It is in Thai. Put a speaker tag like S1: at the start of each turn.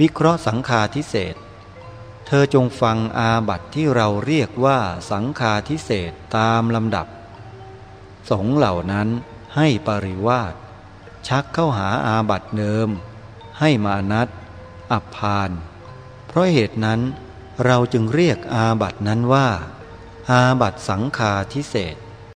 S1: วิเคราะห์สังขาทิเศษ เธอจงฟังอาบัตที่เราเรียกว่าสังขาทิเศษตามลำดับ สงเหล่านั้นให้ปริวาสชักเข้าหาอาบัตเดิม ให้มานัดอับพาน เพราะเหตุนั้นเราจึงเรียกอาบัตนั้นว่า อาบัตสังขาทิเศษ